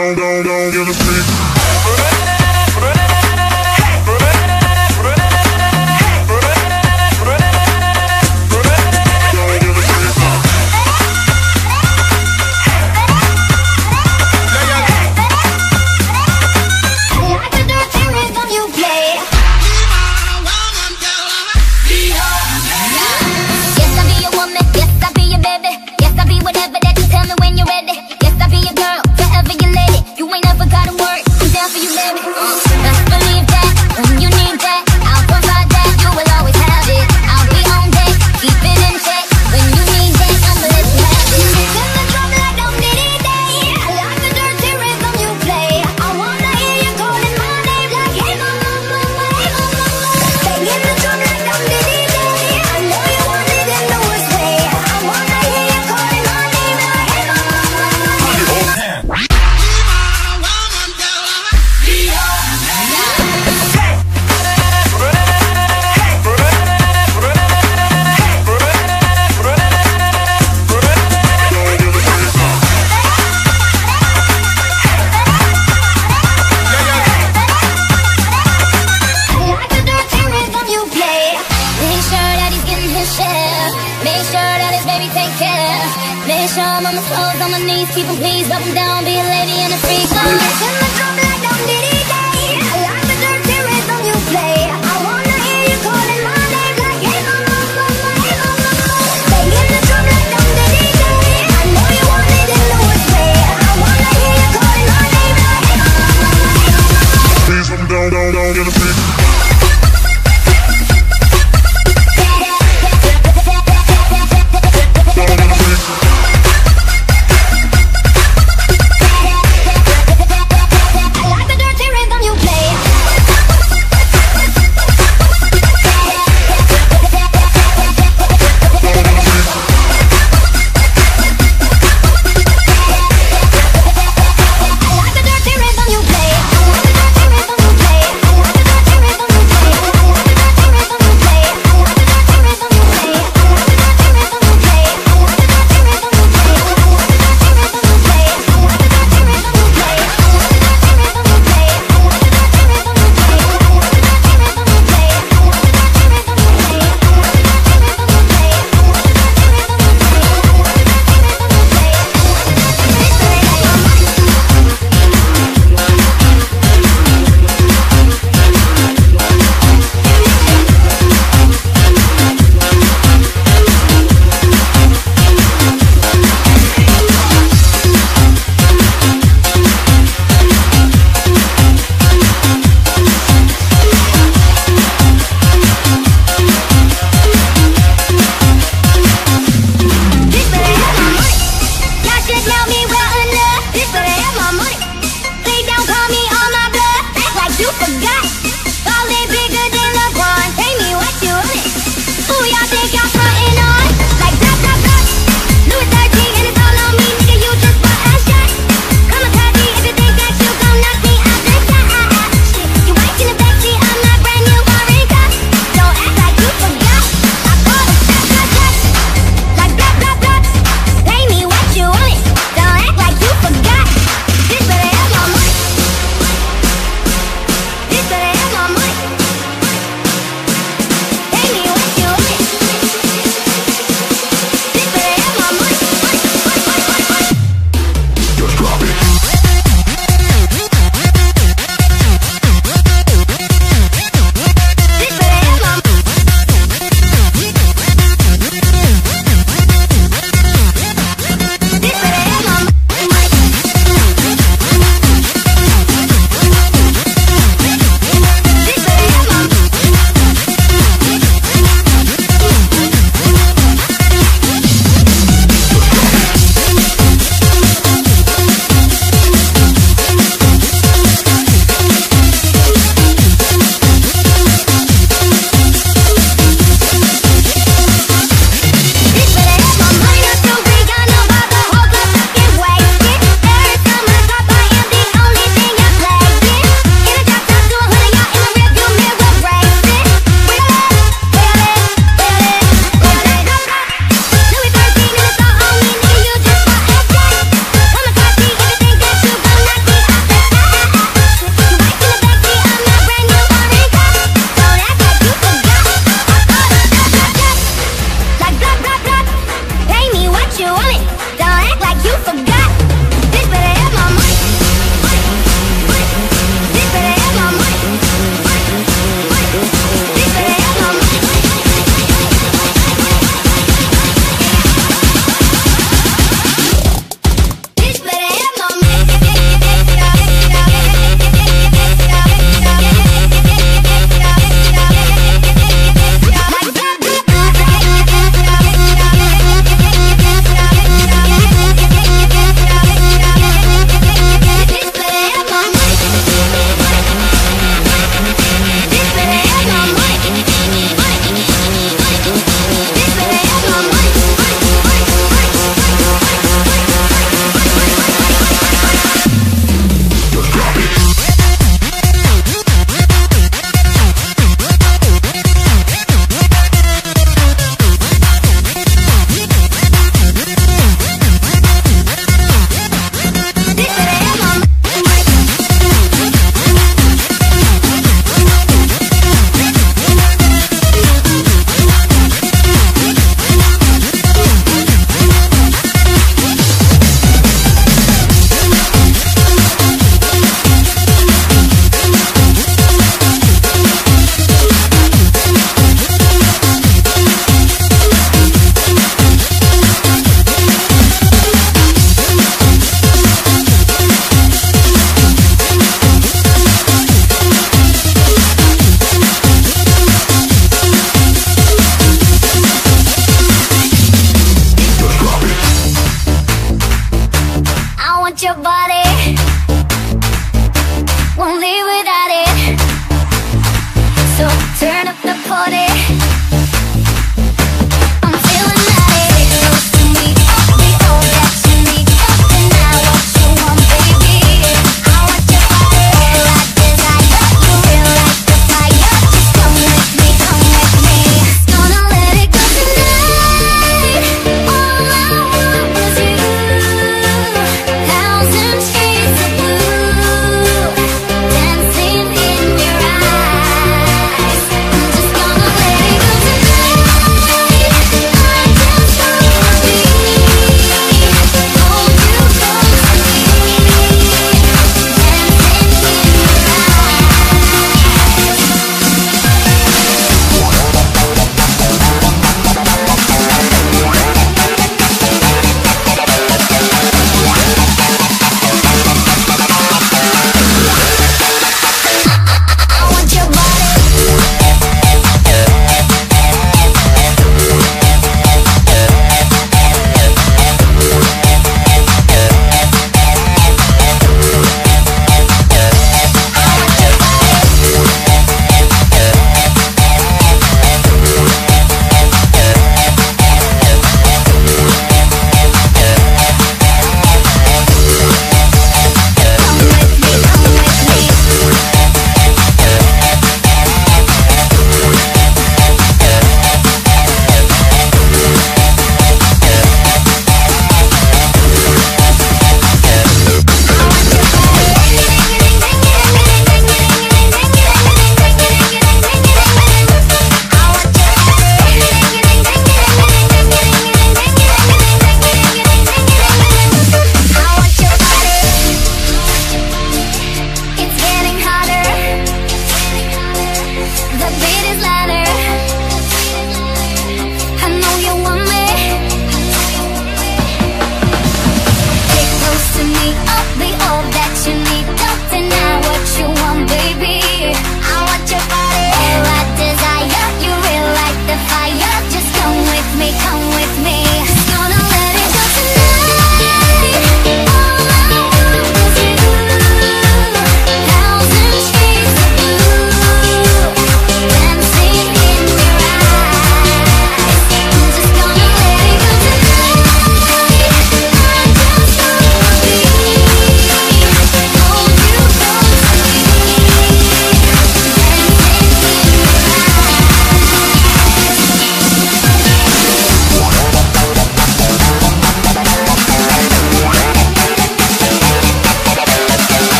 don't, don't, don't give a shit. Yeah.